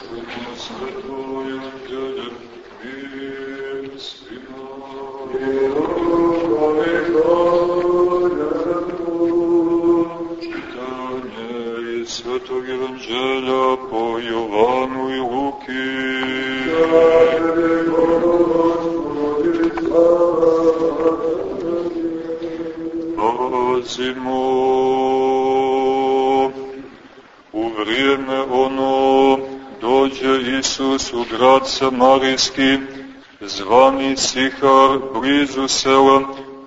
Svetog Isus u grad Samarijski, zvani Sihar blizu sela,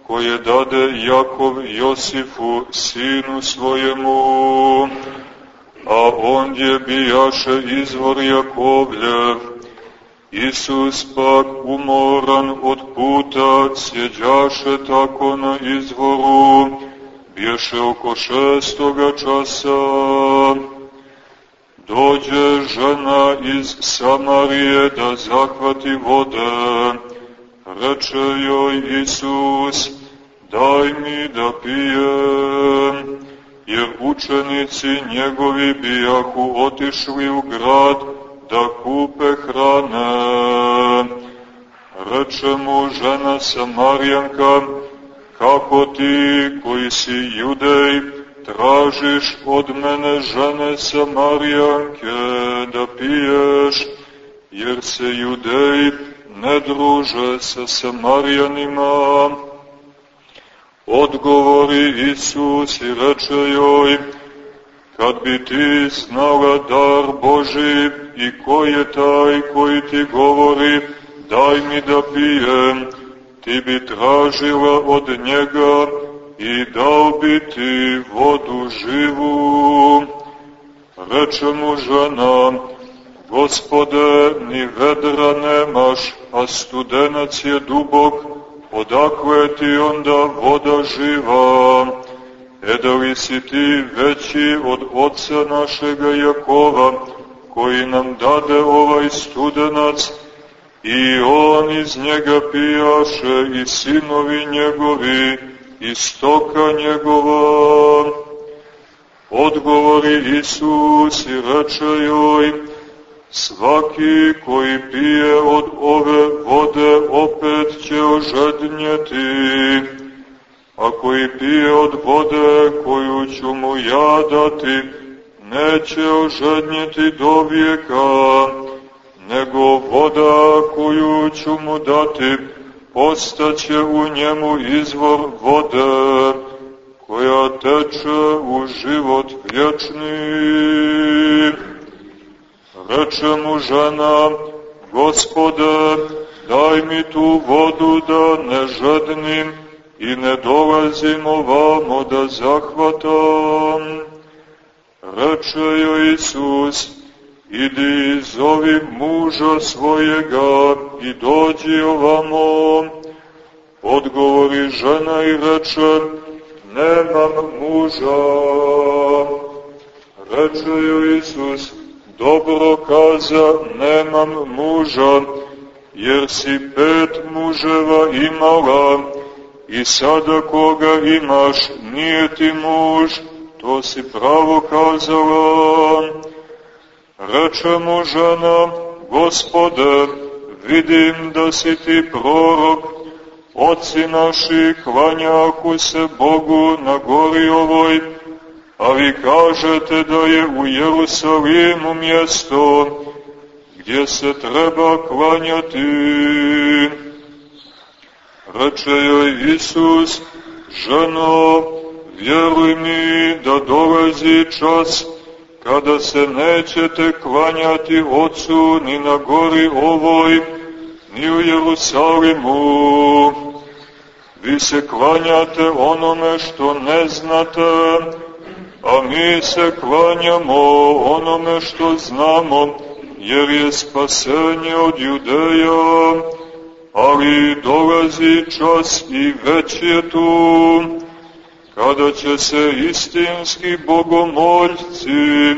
koje dade Jakov Josifu, sinu svojemu a ondje bijaše izvor Jakovljev. Isus pak umoran od puta sjeđaše tako na izvoru, bješe oko šestoga časa. Dođe žena iz Samarije da zahvati vode, reče joj Isus, daj mi da pijem jer učenici njegovi bijahu otišli u grad da kupe hrane. Reče mu žena Samarijanka, kako ti koji si judej tražiš od mene žene Samarijanke da piješ, jer se judeji ne druže sa Samarijanima. Odgovori Isus i reče joj, kad bi ti znala dar Boži i ko je taj koji ti govori, daj mi da pijem, ti bi tražila od njega i dao bi ti vodu živu. Reče mu žena, gospode, ni vedra nemaš, a studenac je dubok, odakle ti onda voda živa? E da li si ti veći od oca našega Jakova, koji nam dade ovaj studenac, i on iz njega pijaše i sinovi njegovi i stoka njegova. Odgovori Isus i reče joj, Svaki koji pije od ove vode opet će ožednjeti, a koji pije od vode koju ću mu ja dati, neće ožednjeti do vijeka, nego voda koju ću mu dati postaće u njemu izvor vode, koja teče u život vječni. Reče mu žena, gospode, daj mi tu vodu da ne žednim i ne dolazim ovamo da zahvatam. Reče joj Isus, idi zovi muža svojega i dođi ovamo. Odgovori žena i reče, nemam muža. Reče joj Isus, dobro kaza, nemam muža, jer si pet muževa imala i sada koga imaš nije ti muž, to si pravo kazala. Reče mu žena, gospode, vidim da si ti prorok, oci naši klanjaku se Bogu na gori ovoj, a vi kažete da je u Jerusalimu mjesto gdje se treba klanjati. Reče joj Isus, ženo, vjeruj mi da dolazi čas kada se nećete klanjati Otcu ni na gori ovoj, ni u Jerusalimu. Vi se klanjate onome što ne znate, a mi se klanjamo onome što znamo, jer je spasenje od judeja, ali dolazi čas i već je tu, kada će se istinski bogomoljci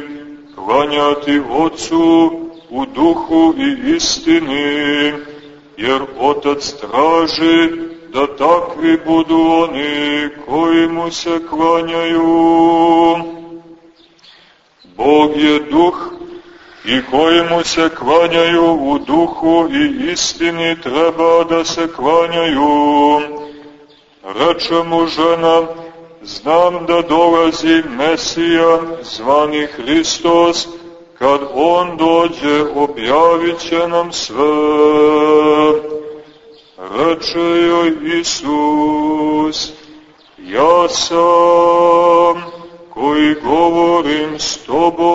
klanjati Otcu u duhu i istini, jer Otac traži da takvi budu oni koji mu se klanjaju. Bog je duh i kojemu se klanjaju u duhu i istini treba da se klanjaju. Reče mu žena, znam da dolazi Mesija, zvani Hristos, kad on dođe objavit će nam sve. Reče joj Isus, ja sam koji govorim s tobom.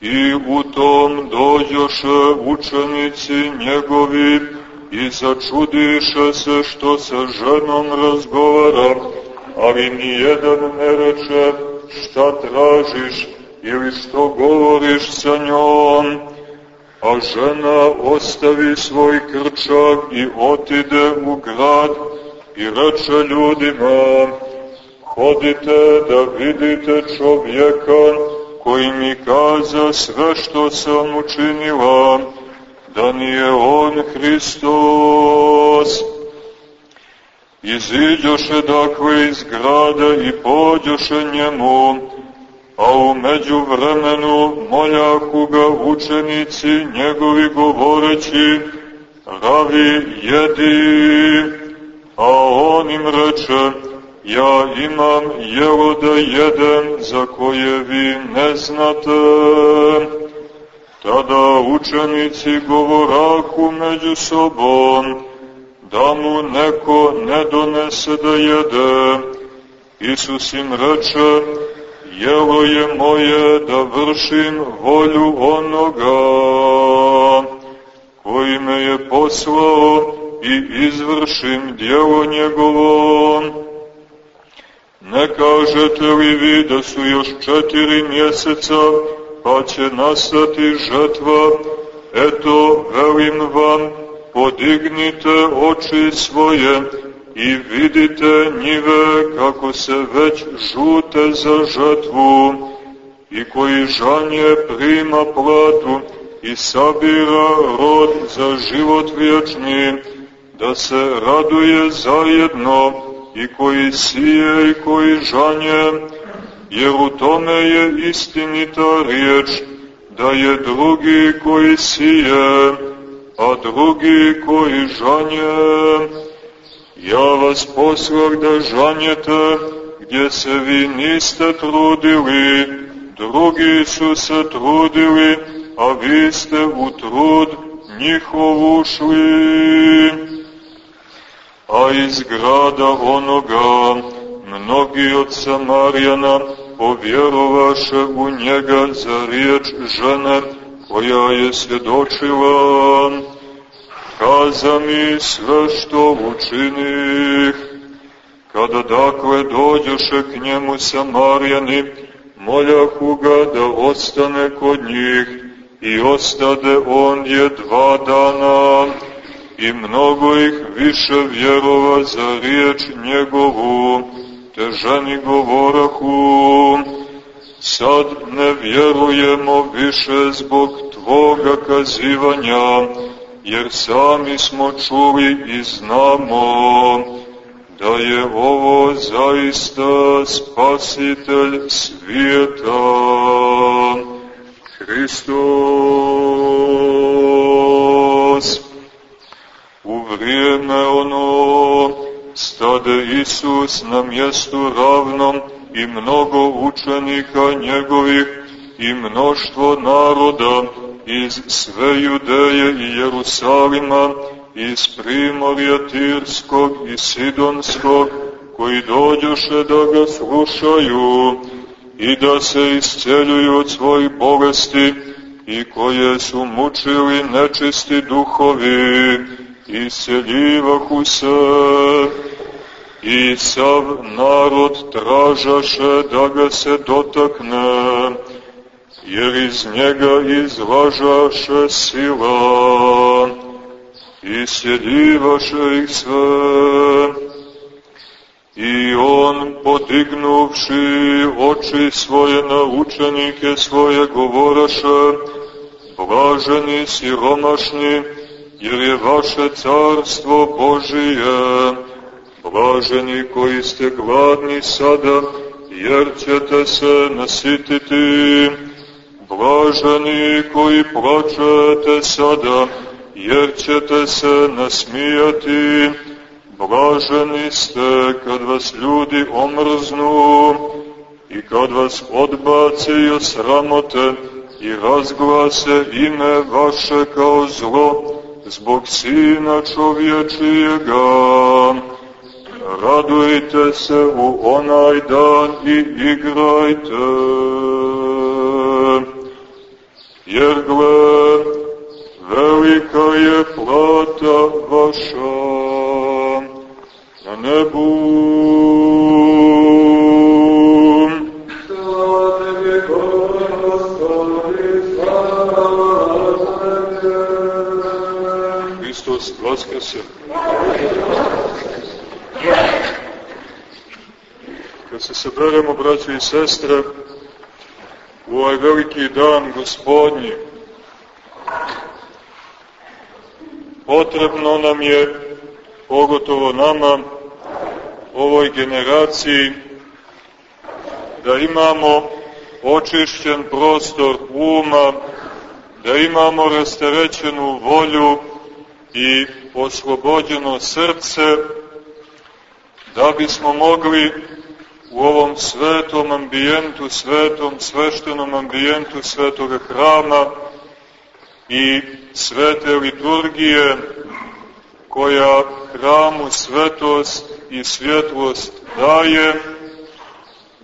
I u tom dođoše učenici njegovi i začudiše se što sa ženom razgovara, ali ni jedan ne reče šta tražiš ili što govoriš sa njom, a žena ostavi svoj krčak i otide u grad i reče ljudima, hodite da vidite čovjeka koji mi kaza sve što sam učinila, da nije on Hristos. Iziđoše dakle iz grada i pođoše njemu, a umeđu vremenu moljaku ga učenici njegovi govoreći, ravi jedi, a on im reče, ja imam jelo da jedem za koje vi ne znate. Tada učenici govoraku među sobom, da mu neko ne donese da jede. Isus im reče, jelo je moje da vršim volju onoga koji me je poslao i izvršim djelo njegovo. Ne kažete li vi da su još četiri mjeseca, pa će nastati žetva, eto, velim vam, podignite oči svoje i vidite njive kako se već žute za žetvu. I koji žanje prima platu i sabira rod za život vječni, da se raduje zajedno i koji sije i koji žanje, jer u tome je istinita riječ, da je drugi koji sije, a drugi koji žanje. Ja vas poslah da žanjete, gdje se vi niste trudili, drugi su se trudili, a vi ste u trud njihov ušli a iz grada onoga mnogi od Samarijana povjerovaše u njega za riječ žene koja je svjedočila. Kaza mi sve što učinih. Kada dakle dođoše k njemu Samarijani, moljahu ga da ostane kod njih i ostade on je dva dana. I mnogo ih više vjerova za riječ njegovu, te ženi govorahu, sad ne vjerujemo više zbog Tvoga kazivanja, jer sami smo čuli i znamo da je ovo zaista spasitelj svijeta, Hristos vrijeme ono stade Isus na mjestu ravnom i mnogo učenika njegovih i mnoštvo naroda iz sve Judeje i Jerusalima, iz Primorja Tirskog i Sidonskog, koji dođoše da ga slušaju i da se isceljuju od svojih bolesti i koje su mučili nečisti duhovi, iseljivahu se, i sav narod tražaše da ga se dotakne, jer iz njega izlažaše sila, iseljivaše ih sve. I on, podignuvši oči svoje na učenike svoje, govoraše, blaženi siromašni, jer je vaše carstvo Božije. Blaženi koji ste gladni sada, jer ćete se nasititi. Blaženi koji plačete sada, jer ćete se nasmijati. Blaženi ste kad vas ljudi omrznu i kad vas odbace i osramote i razglase ime vaše kao zlo zbog Sina čovječijega. Radujte se u onaj dan i igrajte. Jer gle, velika je plata vaša na nebu. Hristos vaskrse. Kad se saberemo, braći i sestre, u ovaj veliki dan gospodnji, potrebno nam je, pogotovo nama, ovoj generaciji, da imamo očišćen prostor uma, da imamo rasterećenu volju i oslobođeno srce, da bismo mogli u ovom svetom ambijentu, svetom sveštenom ambijentu svetoga hrama i svete liturgije koja hramu svetost i svjetlost daje,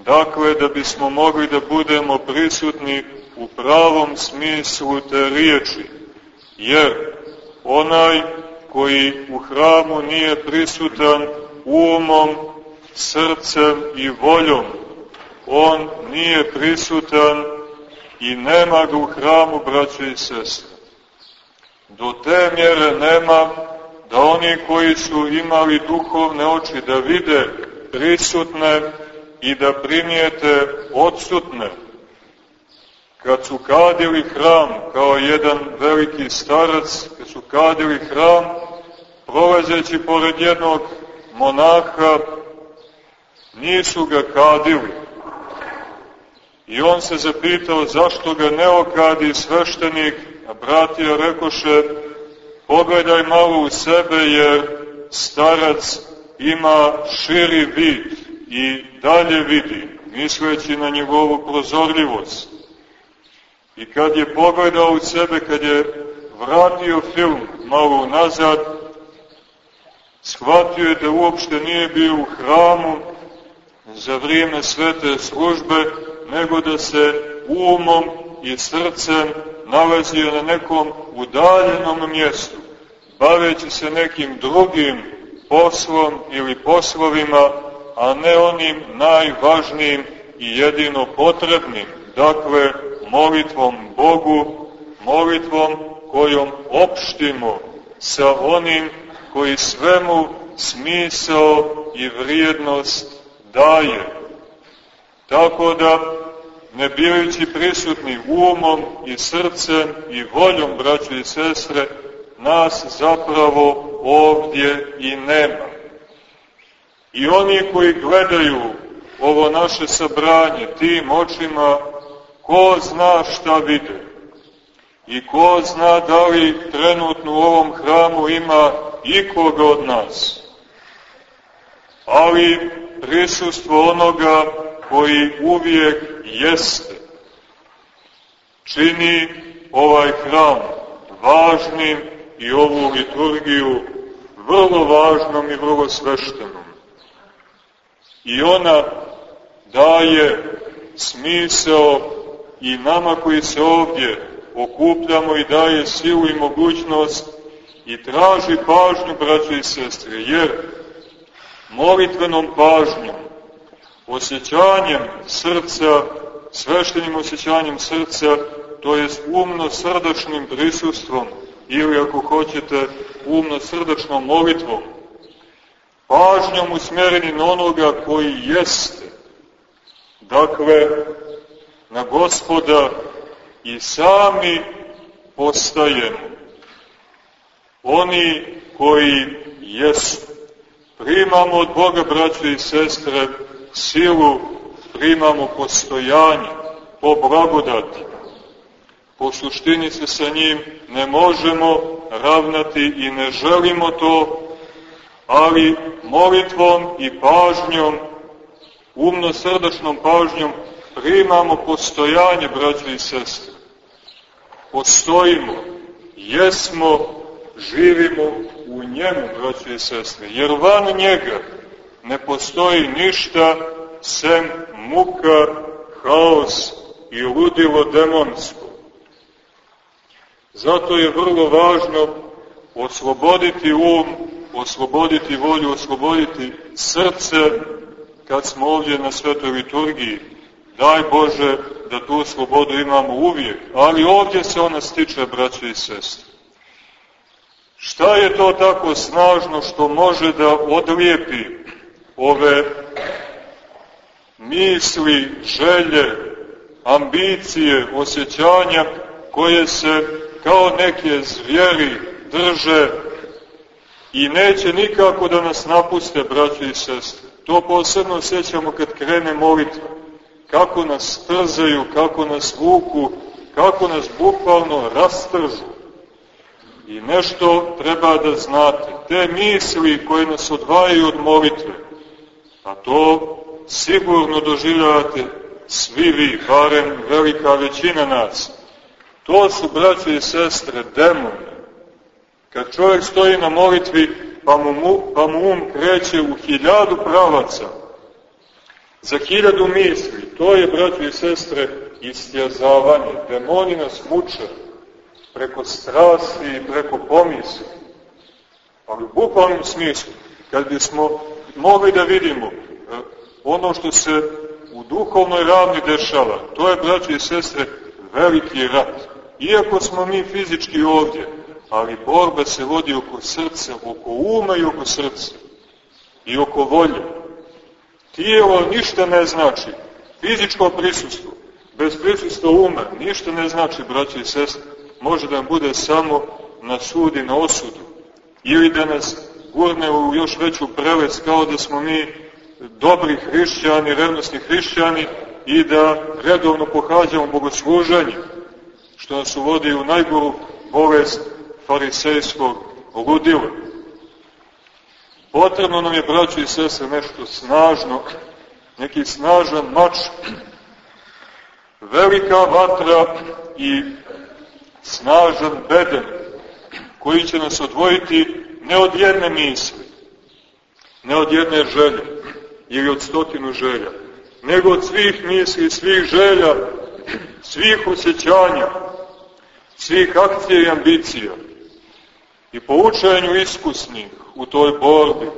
dakle da bismo mogli da budemo prisutni u pravom smislu te riječi, jer onaj koji u hramu nije prisutan umom, srcem i voljom, on nije prisutan i nema ga u hramu, braće i sestre. Do te mjere nema da oni koji su imali duhovne oči da vide prisutne i da primijete odsutne, kad su kadili hram kao jedan veliki starac, kad su kadili hram, prolazeći pored jednog monaha, nisu ga kadili. I on se zapitao zašto ga ne okadi sveštenik, a bratija rekoše, pogledaj malo u sebe jer starac ima širi vid i dalje vidi, misleći na njegovu prozorljivost. I kad je pogledao u sebe, kad je vratio film malo nazad, shvatio je da uopšte nije bio u hramu za vrijeme svete službe, nego da se umom i srcem nalazio na nekom udaljenom mjestu, baveći se nekim drugim poslom ili poslovima, a ne onim najvažnijim i jedino potrebnim, dakle molitvom Bogu, molitvom kojom opštimo sa onim koji svemu smisao i vrijednost daje. Tako da, ne birajući prisutni umom i srcem i voljom, braćo i sestre, nas zapravo ovdje i nema. I oni koji gledaju ovo naše sabranje tim očima, ko zna šta vide i ko zna da li trenutno u ovom hramu ima ikoga od nas. Ali prisustvo onoga koji uvijek jeste, čini ovaj hram važnim i ovu liturgiju vrlo važnom i vrlo sveštenom. I ona daje smisao i nama koji se ovdje okupljamo i daje silu i mogućnost i traži pažnju, braće i sestre, jer molitvenom pažnjom, osjećanjem srca, sveštenim osjećanjem srca, to jest umno-srdačnim prisustvom, ili ako hoćete umno-srdačnom molitvom, pažnjom usmjereni na onoga koji jeste, dakle, na gospoda i sami postajemo. Oni koji jesu. Primamo od Boga, braće i sestre, silu primamo postojanje po blagodati. Po suštini se sa njim ne možemo ravnati i ne želimo to, ali molitvom i pažnjom, umno-srdačnom pažnjom, primamo postojanje, braće i sestre. Postojimo, jesmo, živimo u njemu, braće i sestre, jer van njega ne postoji ništa sem muka, haos i ludilo demonsko. Zato je vrlo važno osloboditi um, osloboditi volju, osloboditi srce kad smo ovdje na svetoj liturgiji. Daj Bože da tu slobodu imamo uvijek, ali ovdje se ona stiče, braće i sestre. Šta je to tako snažno što može da odlijepi ove misli, želje, ambicije, osjećanja koje se kao neke zvijeri drže i neće nikako da nas napuste, braći i sestre. To posebno osjećamo kad krene molitva. Kako nas trzaju, kako nas vuku, kako nas bukvalno rastržu. I nešto treba da znate. Te misli koje nas odvajaju od molitve, a to sigurno doživljavate svi vi, barem velika većina nas. To su, braće i sestre, demoni. Kad čovjek stoji na molitvi, pa mu, pa mu um kreće u hiljadu pravaca, za hiljadu misli, to je, braće i sestre, istjazavanje. Demoni nas muče preko strasti i preko pomisli. Ali u bukvalnom smislu, kad bismo mogli da vidimo ono što se u duhovnoj ravni dešava, to je, braći i sestre, veliki rat. Iako smo mi fizički ovdje, ali borba se vodi oko srca, oko uma i oko srca. I oko volje. Tijelo ništa ne znači. Fizičko prisustvo, bez prisustva uma, ništa ne znači, braći i sestre. Može da bude samo na sudi, na osudu. Ili da nas gurne u još veću prelec kao da smo mi dobri hrišćani, revnosni hrišćani i da redovno pohađamo bogoslužanje, što nas uvodi u najgoru bolest farisejskog ludila. Potrebno nam je, braći i sese, nešto snažno, neki snažan mač, velika vatra i snažan beden, koji će nas odvojiti ne od jedne misli, ne od jedne želje, ili od stotinu želja, nego od svih misli, svih želja, svih osjećanja, svih akcija i ambicija. I po učenju iskusnih u toj borbi,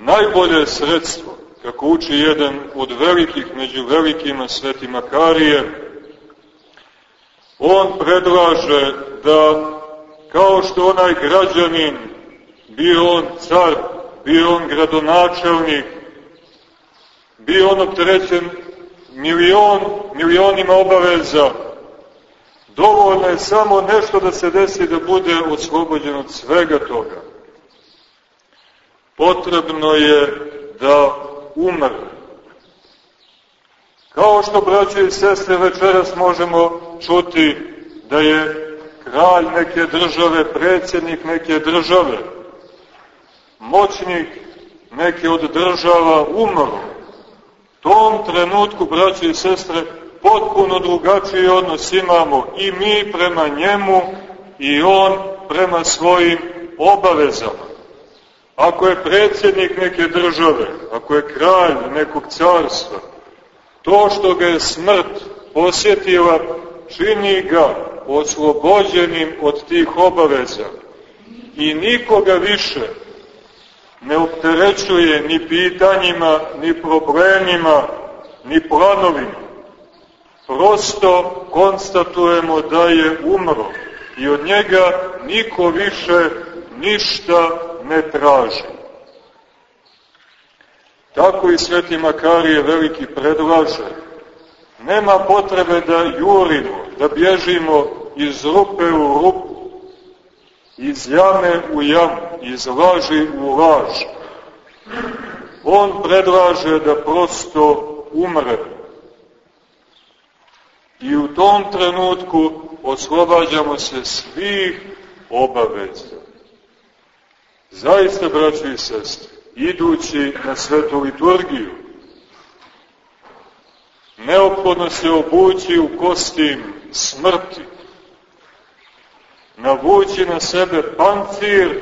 najbolje sredstvo, kako uči jedan od velikih među velikima sveti Makarije, on predlaže da kao što onaj građanin, bio on car, bio on gradonačelnik, bio on opterećen milion, milionima obaveza, dovoljno je samo nešto da se desi da bude oslobođen od svega toga. Potrebno je da umre. Kao što, braće i sestre, večeras možemo čuti da je kralj neke države, predsjednik neke države, moćnik neke od država umro. Tom trenutku, braće i sestre, potpuno drugačiji odnos imamo i mi prema njemu i on prema svojim obavezama. Ako je predsjednik neke države, ako je kralj nekog carstva, to što ga je smrt posjetila, čini ga oslobođenim od tih obaveza i nikoga više ne opterećuje ni pitanjima, ni problemima, ni planovima. Prosto konstatujemo da je umro i od njega niko više ništa ne traži. Tako i Sveti Makarije veliki predlaže. Nema potrebe da jurimo, da bježimo iz rupe u rupu, iz jame u jamu, iz laži u laž. On predlaže da prosto umre. I u tom trenutku oslobađamo se svih obaveza. Zaista, braći i sestri, idući na svetu liturgiju, neophodno se obući u kostim smrti, navući na sebe pancir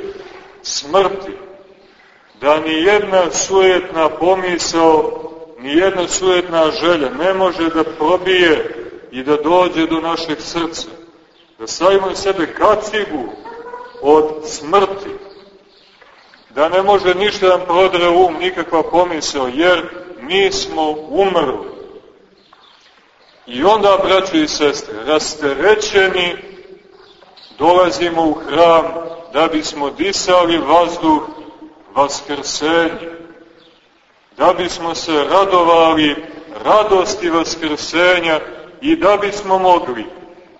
smrti, da ni jedna sujetna pomisao, ni jedna sujetna želja ne može da probije i da dođe do našeg srca. Da stavimo sebe kacigu od smrti, da ne može ništa da nam prodre um, nikakva pomisao, jer mi smo umrli. I onda, braći i sestre, rasterećeni, dolazimo u hram da bismo disali vazduh vaskrsenja, da bismo se radovali radosti vaskrsenja i da bismo mogli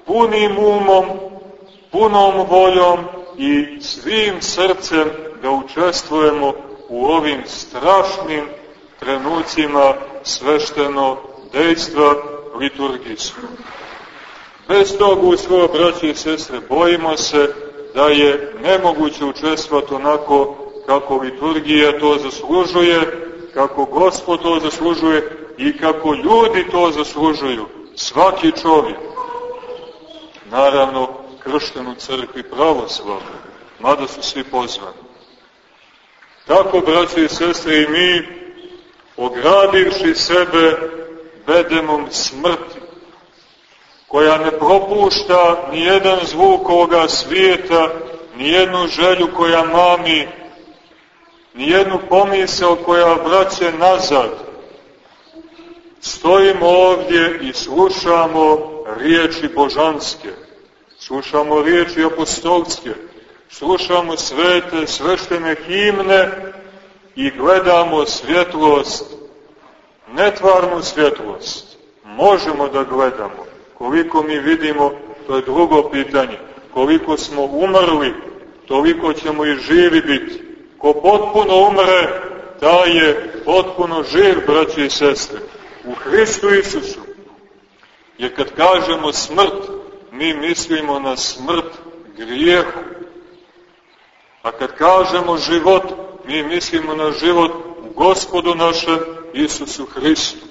punim umom, punom voljom i svim srcem da učestvujemo u ovim strašnim trenucima svešteno dejstva liturgijskog. Bez tog uslova, braći i sestre, bojimo se da je nemoguće učestvati onako kako liturgija to zaslužuje, kako Gospod to zaslužuje i kako ljudi to zaslužuju, svaki čovjek. Naravno, kršten u crkvi pravoslavno, mada su svi pozvani. Tako, braći i sestre, i mi, ogradivši sebe bedemom smrti, koja ne propušta ni jedan zvuk ovoga svijeta, ni jednu želju koja mami, ni jednu pomisao koja vraća nazad. Stojimo ovdje i slušamo riječi božanske, slušamo riječi apostolske, slušamo svete, sveštene himne i gledamo svjetlost, netvarnu svjetlost. Možemo da gledamo. Koliko mi vidimo, to je drugo pitanje. Koliko smo umrli, toliko ćemo i živi biti. Ko potpuno umre, taj je potpuno živ, braći i sestre, u Hristu Isusu. Jer kad kažemo smrt, mi mislimo na smrt grijehu. A kad kažemo život, mi mislimo na život u gospodu našem Isusu Hristu.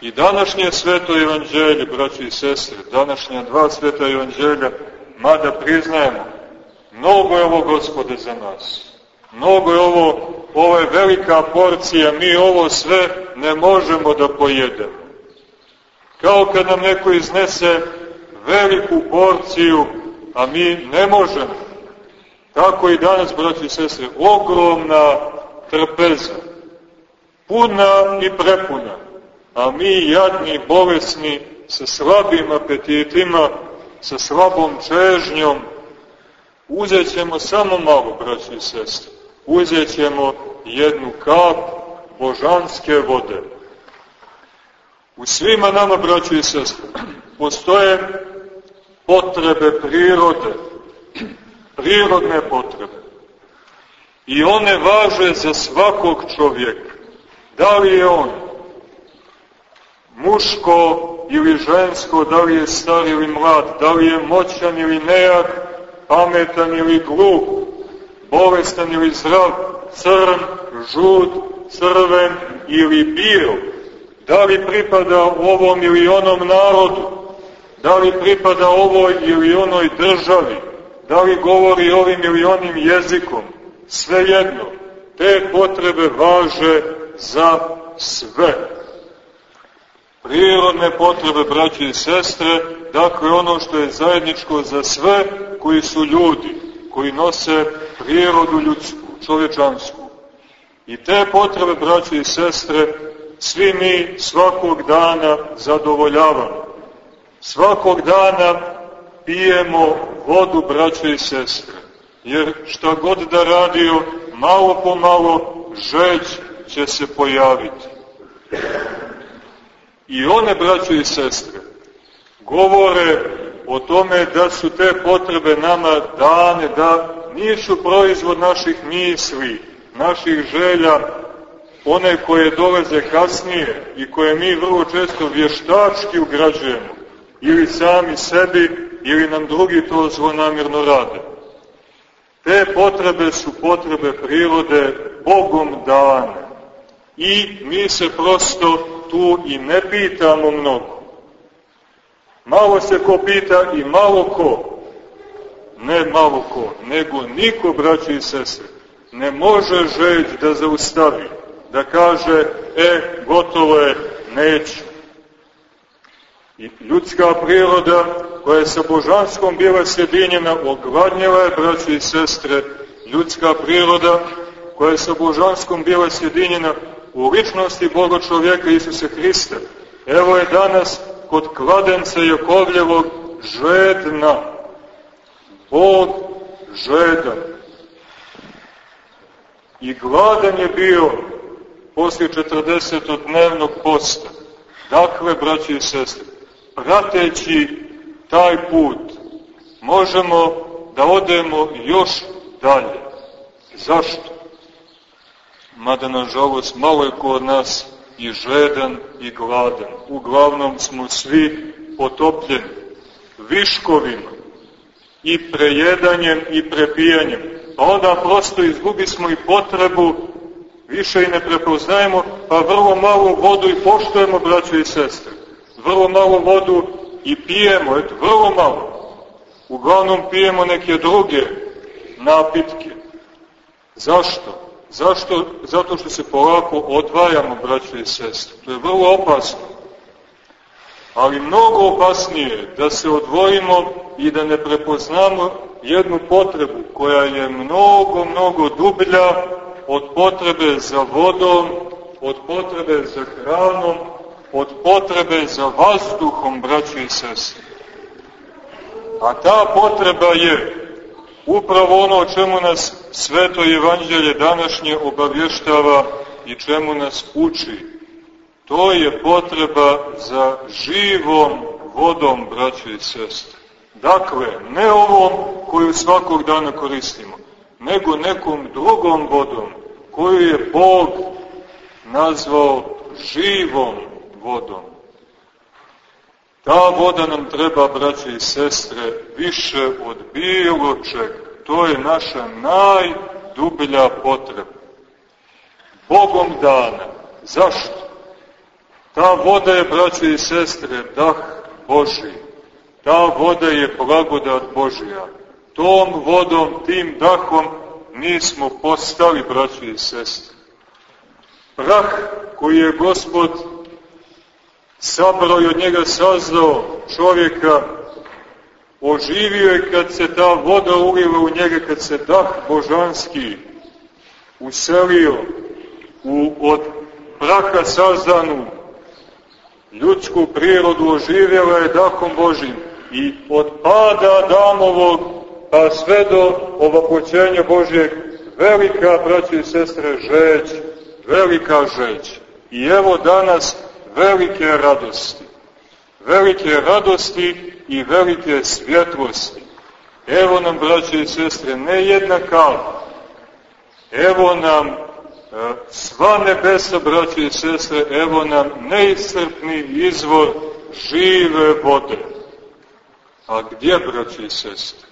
I današnje sveto evanđelje, braći i sestre, današnja dva sveta evanđelja, mada priznajemo, mnogo je ovo gospode za nas. Mnogo je ovo, ovo je velika porcija, mi ovo sve ne možemo da pojedemo. Kao kad nam neko iznese veliku porciju, a mi ne možemo. Tako i danas, braći i sestre, ogromna trpeza, puna i prepuna, a mi jadni, bolesni, sa slabim apetitima, sa slabom čežnjom, uzet ćemo samo malo, braći i sestre, uzet ćemo jednu kap božanske vode. U svima nama, braći i sestre, postoje potrebe prirode, prirodne potrebe. I one važe za svakog čovjeka. Da li je on muško ili žensko, da li je star ili mlad, da li je moćan ili nejak, pametan ili glup, bolestan ili zdrav, crn, žud, crven ili bijel, da li pripada ovom ili onom narodu, da li pripada ovoj ili onoj državi, da li govori ovim ili onim jezikom, svejedno, te potrebe važe za sve. Prirodne potrebe braće i sestre, dakle ono što je zajedničko za sve koji su ljudi, koji nose prirodu ljudsku, čovječansku. I te potrebe braće i sestre svi mi svakog dana zadovoljavamo. Svakog dana pijemo vodu braće i sestre, jer šta god da radio, malo po malo žeć će se pojaviti. I one, braćo i sestre, govore o tome da su te potrebe nama dane, da nisu proizvod naših misli, naših želja, one koje dolaze kasnije i koje mi vrlo često vještački ugrađujemo, ili sami sebi, ili nam drugi to zlonamjerno rade. Te potrebe su potrebe prirode Bogom dane. I mi se prosto tu i ne pitamo mnogo. Malo se ko pita i malo ko. Ne malo ko, nego niko, braći i sestre, ne može žeć da zaustavi, da kaže, e, gotovo je, neću. I ljudska priroda koja je sa božanskom bila sjedinjena, ogladnjela je, braći i sestre, ljudska priroda koja je sa božanskom bila sjedinjena u ličnosti Boga čovjeka Isuse Hrista. Evo je danas kod kladenca Jakovljevog žedna. Bog žedan. I gladan je bio poslije 40-dnevnog posta. Dakle, braći i sestre, prateći taj put, možemo da odemo još dalje. Zašto? Mada, nažalost, malo je kod nas i žedan i gladan. Uglavnom smo svi potopljeni viškovima i prejedanjem i prepijanjem. Pa onda prosto izgubi smo i potrebu, više i ne prepoznajemo, pa vrlo malo vodu i poštujemo, braćo i sestre. Vrlo malo vodu i pijemo, eto, vrlo malo. Uglavnom pijemo neke druge napitke. Zašto? Zašto? Zato što se polako odvajamo, braće i sestre. To je vrlo opasno. Ali mnogo opasnije da se odvojimo i da ne prepoznamo jednu potrebu koja je mnogo, mnogo dublja od potrebe za vodom, od potrebe za hranom, od potrebe za vazduhom, braće i sestre. A ta potreba je upravo ono o čemu nas sveto evanđelje današnje obavještava i čemu nas uči. To je potreba za živom vodom, braće i sestre. Dakle, ne ovom koju svakog dana koristimo, nego nekom drugom vodom koju je Bog nazvao živom vodom. Ta voda nam treba, braće i sestre, više od bilo čega. To je naša najdublja potreba. Bogom dana. Zašto? Ta voda je, braće i sestre, dah Boži. Ta voda je blagodat Božija. Tom vodom, tim dahom mi smo postali, braće i sestre. Prah koji je Gospod sabrao i od njega sazdao čovjeka, oživio je kad se ta voda ulila u njega, kad se dah božanski uselio u, od praha sazdanu ljudsku prirodu oživjela je dahom Božim i od pada Adamovog pa sve do ovapoćenja Božjeg velika, braći i sestre, žeć, velika žeć. I evo danas velike radosti. Velike radosti i velike svjetlosti. Evo nam, braće i sestre, ne jedna kava. Evo nam e, sva nebesa, braće i sestre, evo nam neiscrpni izvor žive vode. A gdje, braće i sestre?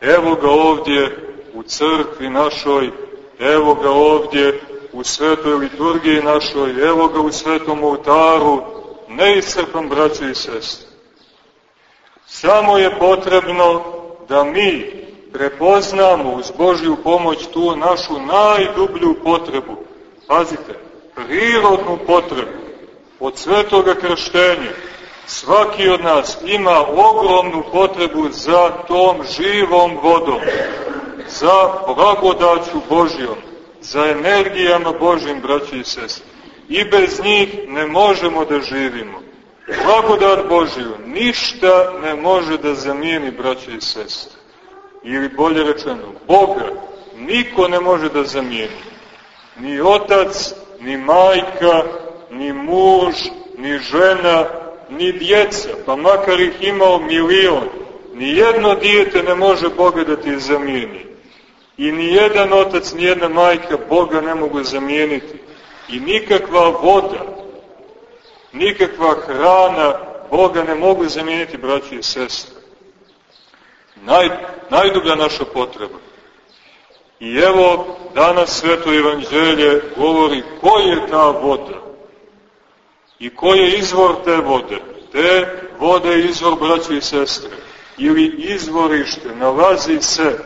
Evo ga ovdje u crkvi našoj, evo ga ovdje u svetoj liturgiji našoj, evo ga u svetom oltaru, neisrpan, braće i sestre. Samo je potrebno da mi prepoznamo uz Božju pomoć tu našu najdublju potrebu. Pazite, prirodnu potrebu od svetoga krštenja. Svaki od nas ima ogromnu potrebu za tom živom vodom, za blagodaću Božjom, za energijama Božim, braći i sestri. I bez njih ne možemo da živimo. Blagodat Božiju ništa ne može da zamijeni, braći i sestre. Ili bolje rečeno, Boga niko ne može da zamijeni. Ni otac, ni majka, ni muž, ni žena, ni djeca, pa makar ih imao milion, ni jedno dijete ne može Boga da ti zamijeni. I ni jedan otac, ni jedna majka Boga ne mogu zamijeniti. I nikakva voda, nikakva hrana Boga ne mogu zamijeniti, braći i sestre. Naj, najdublja naša potreba. I evo, danas sveto evanđelje govori ko je ta voda i ko je izvor te vode. Te vode je izvor, braći i sestre, ili izvorište, nalazi se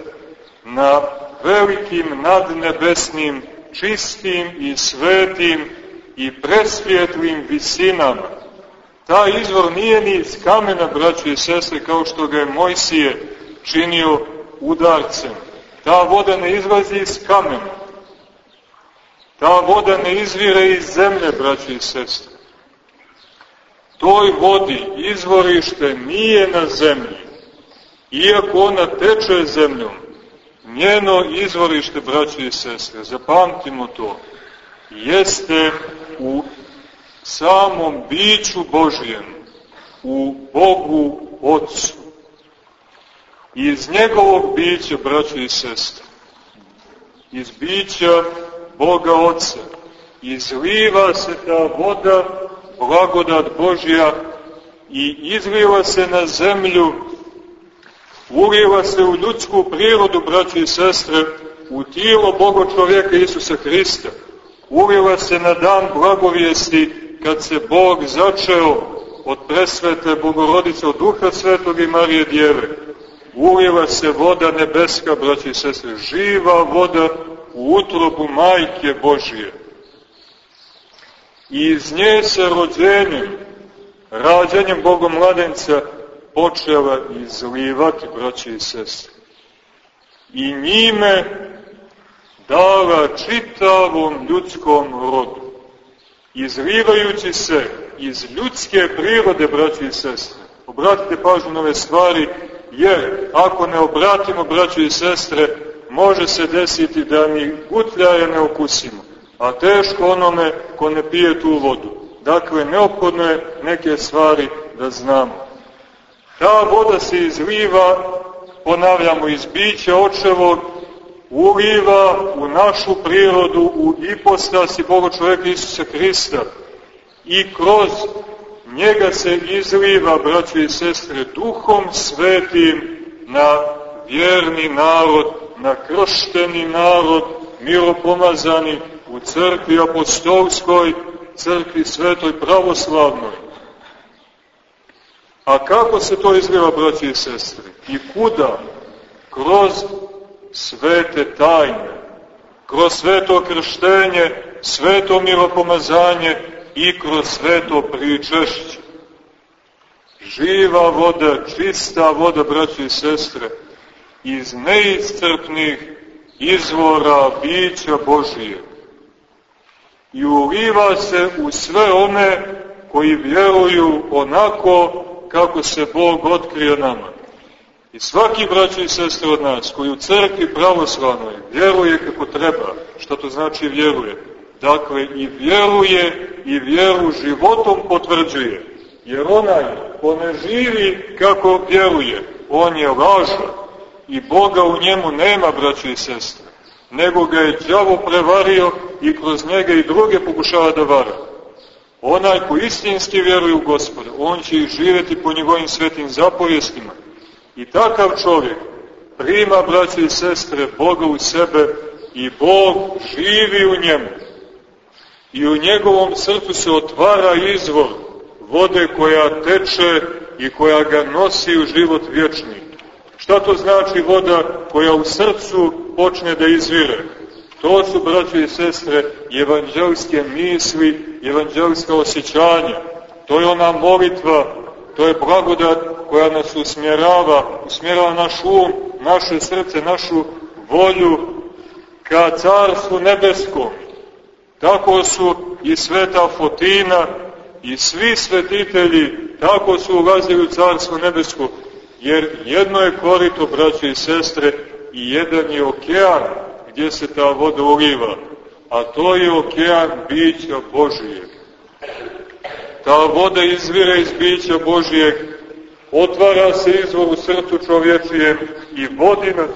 na velikim nadnebesnim, čistim i svetim i presvjetlim visinama. Ta izvor nije ni iz kamena, braći i sestre, kao što ga je Mojsije činio udarcem. Ta voda ne izlazi iz kamena. Ta voda ne izvire iz zemlje, braći i sestre. Toj vodi izvorište nije na zemlji. Iako ona teče zemljom, njeno izvorište, braći i sestre, zapamtimo to, jeste u samom biću Božijem, u Bogu Otcu. Iz njegovog bića, braći i sestre, iz bića Boga Otca, izliva se ta voda, blagodat Božja, i izliva se na zemlju, uliva se u ljudsku prirodu, braći i sestre, u tijelo Boga čovjeka Isusa Hrista, uliva se na dan blagovijesti, kad se Bog začeo od presvete Bogorodice, od Duha Svetog i Marije Djeve, uliva se voda nebeska, braći i sestre, živa voda u utrobu Majke Božije. I iz nje se rođenjem, rađanjem Bogom mladenca, počela izlivati, braći i sestre. I njime dala čitavom ljudskom rodu. Izlivajući se iz ljudske prirode, braći i sestre. Obratite pažnju na ove stvari, jer ako ne obratimo, braći i sestre, može se desiti da ni gutljaje ne okusimo, a teško onome ko ne pije tu vodu. Dakle, neophodno je neke stvari da znamo. Ta voda se izliva, ponavljamo, iz bića očevog, uliva u našu prirodu, u ipostasi Boga čoveka Isusa Hrista i kroz njega se izliva, braći i sestre, duhom svetim na vjerni narod, na kršteni narod, miropomazani u crkvi apostolskoj, crkvi svetoj pravoslavnoj. A kako se to izliva, braći i sestre? I kuda? Kroz svete tajne, kroz sveto krštenje, sveto miropomazanje i kroz sveto pričešće. Živa voda, čista voda, braći i sestre, iz neiscrpnih izvora bića Božije. I uliva se u sve one koji vjeruju onako kako se Bog otkrije nama. I svaki braći i sestre od nas koji u crkvi pravoslavnoj vjeruje kako treba, što to znači vjeruje? Dakle, i vjeruje i vjeru životom potvrđuje. Jer onaj ko ne živi kako vjeruje, on je lažan i Boga u njemu nema, braći i sestre, nego ga je djavo prevario i kroz njega i druge pokušava da vara. Onaj ko istinski vjeruje u gospoda, on će i živeti po njegovim svetim zapovjestima. I takav čovjek prima, braće i sestre, Boga u sebe i Bog živi u njemu. I u njegovom srcu se otvara izvor vode koja teče i koja ga nosi u život vječni. Šta to znači voda koja u srcu počne da izvire? To su, braće i sestre, evanđelske misli, evanđelska osjećanja. To je ona molitva, to je blagodat koja nas usmjerava, usmjerava naš um, naše srce, našu volju ka carstvu nebeskom. Tako su i sveta Fotina i svi svetitelji tako su ulazili u carstvo nebesko, jer jedno je korito, braće i sestre, i jedan je okean gdje se ta voda uliva, a to je okean bića Božijeg. Ta voda izvira iz bića Božijeg, otvara se izvor u srcu čovječijem i vodi nas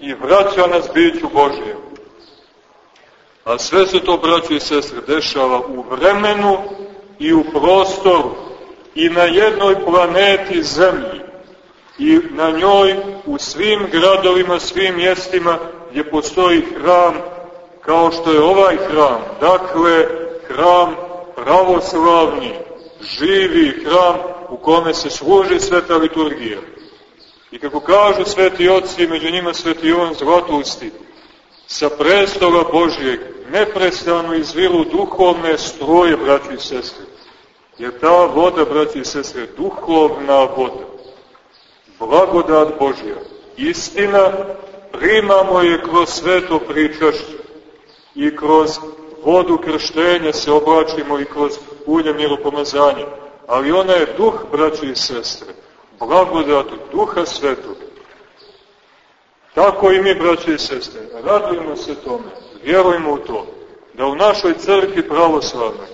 i vraća nas biću Božijem. A sve se to, braćo i sestre, dešava u vremenu i u prostoru i na jednoj planeti Zemlji i na njoj u svim gradovima, svim mjestima gdje postoji hram kao što je ovaj hram. Dakle, hram pravoslavni, živi hram u kome se služi sveta liturgija. I kako kažu sveti oci, među njima sveti Jovan Zlatusti, sa prestola Božijeg neprestano izviru duhovne stroje, braći i sestre. Jer ta voda, braći i sestre, duhovna voda, blagodat Božja, istina, primamo je kroz sveto pričašće i kroz vodu krštenja se oblačimo i kroz ulje miropomazanja. Ali ona je duh, braći i sestre, blagodat duha svetog. Tako i mi, braći i sestre, radujemo se tome, vjerujemo u to, da u našoj crkvi pravoslavnoj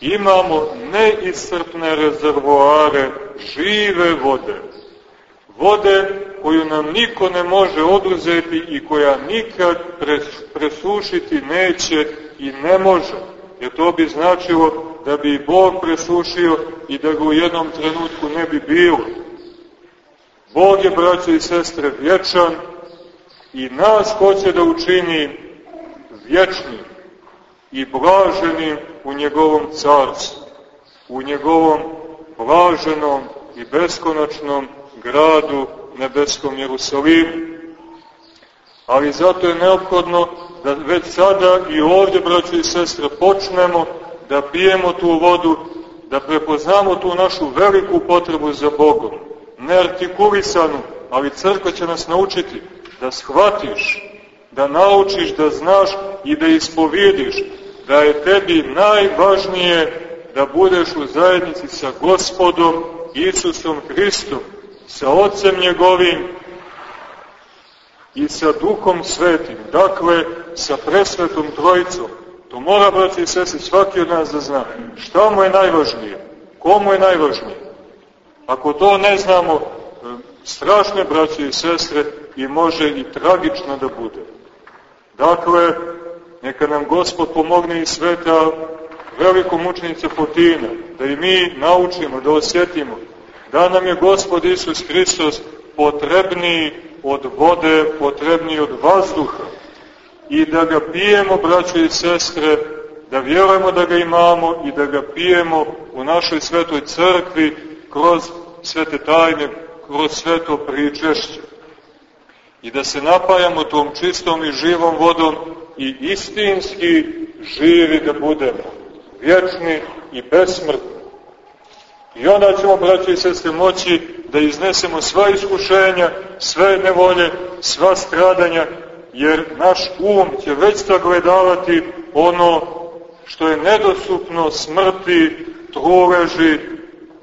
imamo neiscrpne rezervoare žive vode. Vode koju nam niko ne može oduzeti i koja nikad presušiti neće i ne može. Jer to bi značilo da bi Bog presušio i da ga u jednom trenutku ne bi bilo. Bog je, braće i sestre, vječan i nas hoće da učini vječnim i blaženim u njegovom carstvu, u njegovom blaženom i beskonačnom gradu nebeskom Jerusalimu. Ali zato je neophodno da već sada i ovdje, braći i sestre, počnemo da pijemo tu vodu, da prepoznamo tu našu veliku potrebu za Bogom. Neartikulisanu, ali crkva će nas naučiti da shvatiš, da naučiš, da znaš i da ispovijediš da je tebi najvažnije da budeš u zajednici sa Gospodom Isusom Hristom, sa Otcem njegovim i sa Duhom Svetim, dakle sa presvetom Trojicom. To mora, braći i sese, svaki od nas da zna. Šta mu je najvažnije? Komu je najvažnije? Ako to ne znamo, e, strašne, braći i sestre, i može i tragično da bude. Dakle, neka nam Gospod pomogne i sveta velikom mučenica Fotina, da i mi naučimo, da osjetimo da nam je Gospod Isus Hristos potrebniji od vode, potrebniji od vazduha i da ga pijemo, braćo i sestre, da vjerujemo da ga imamo i da ga pijemo u našoj svetoj crkvi kroz svete tajne, kroz sveto pričešće. I da se napajamo tom čistom i živom vodom i istinski živi da budemo, vječni i besmrtni. I onda ćemo, braći i sestre, moći da iznesemo sva iskušenja, sve nevolje, sva stradanja, jer naš um će već sagledavati ono što je nedostupno smrti, truleži,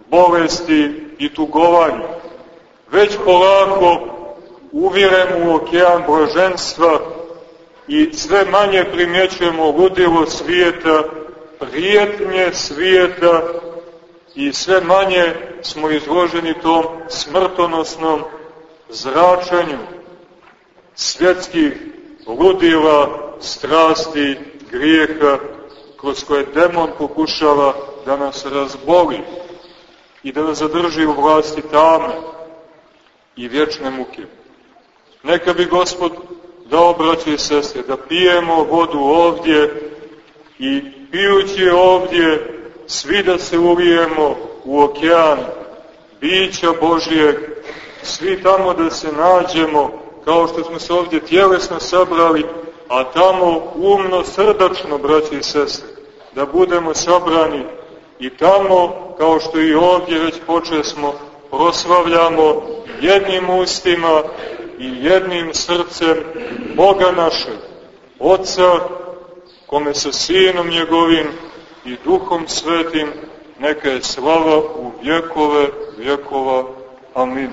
bolesti i tugovanju. Već polako uviremo u okean blaženstva i sve manje primjećujemo ludilo svijeta, prijetnje svijeta i sve manje smo izloženi tom smrtonosnom zračenju svjetskih ludila, strasti, grijeha, kroz koje demon pokušava da nas razboli i da nas zadrži u vlasti tame i vječne muke. Neka bi Gospod dao, braće i sestre, da pijemo vodu ovdje i pijući ovdje svi da se ulijemo u okean bića Božijeg, svi tamo da se nađemo, kao što smo se ovdje tjelesno sabrali, a tamo umno, srdačno, braći i sestre, da budemo sabrani. I tamo, kao što i ovdje već počesmo, proslavljamo jednim ustima i jednim srcem Boga našeg, Otca, kome sa Sinom njegovim i Duhom Svetim, neka je slava u vjekove vjekova. Amin.